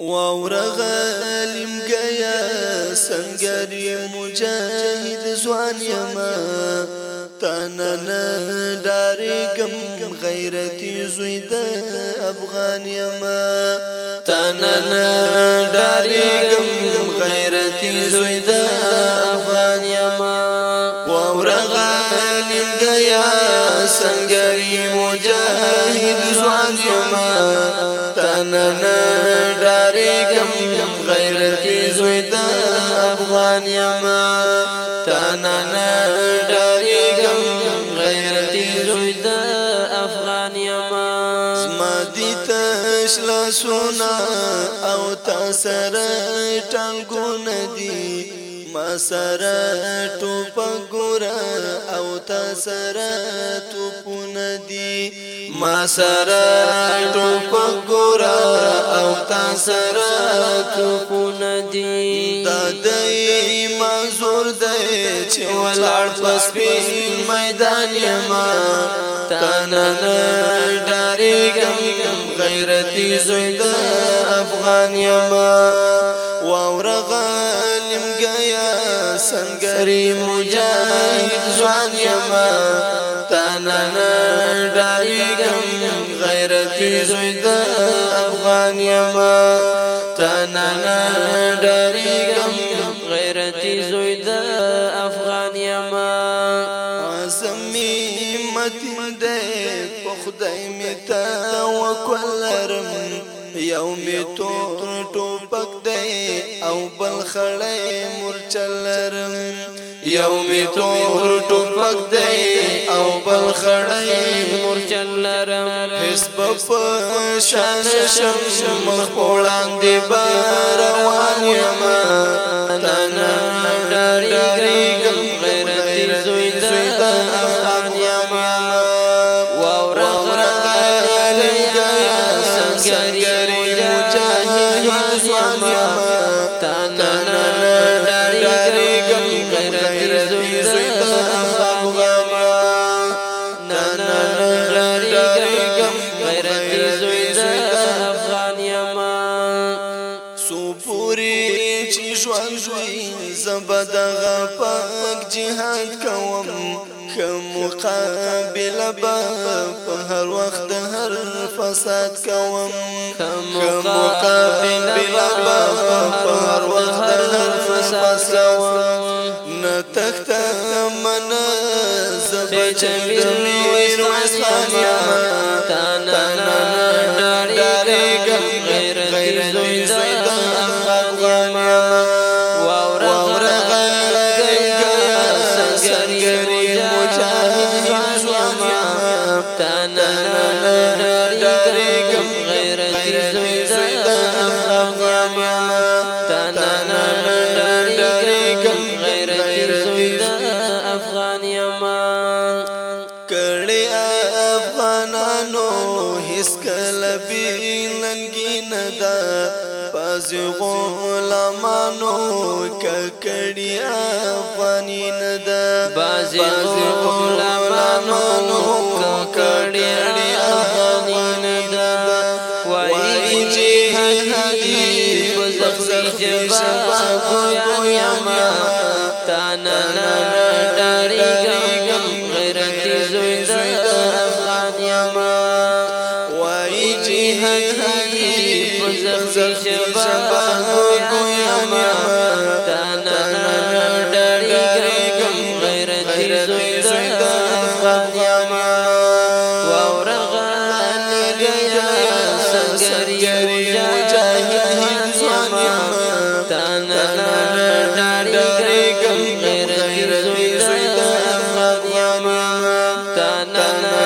واورغلم گیا سنگر مجاهد زوان یما تنن دارګم غیرتی زوی د افغان یما تنن دارګم غیرتی زوی د افغان یما واورغلم گیا سنگر مجاهد زوان یما تانانا دار انسان یما تانا ډاری غم غیرتی زوی د افغان یما زما دي تشلا سونا او تا سره ټنګونه دي ما سره ټوپ ګور او تا سره ټوپ ندي ما سره ټوپ ګور او تا سره ټوپ ندي پس پسپین میدان یما تانا ډارې غم غیرتی زوی افغان یما واورغالم گیا سنگری مجاهد ځوان یما تانا ډارې غم غیرتی زوی افغان یما تانا ډارې غم ما زمي متین دې په خدای می توکل لرم یو می تور ټوپک دې او بل خړې مورچل لرم یو می تور ټوپک دې او بل خړې مورچل لرم حسب په شان شم مخ وړاندې بار روان یم بدغه پاک جهاد کوم مقابله به په هر وخت هر فساد کوم مقابله به خلاصوم نه تخت من زبچمیر ویر مسلمان تانا ډاري ګم غیر زوی زوی تانا ډاري ګم غیر زوی پس غلما ککړی افغانی نه ندا پس غلما ککړی افغانی نه ندا وایي چې هدي بزخي جبا گویا ما تانا نا ډاری na na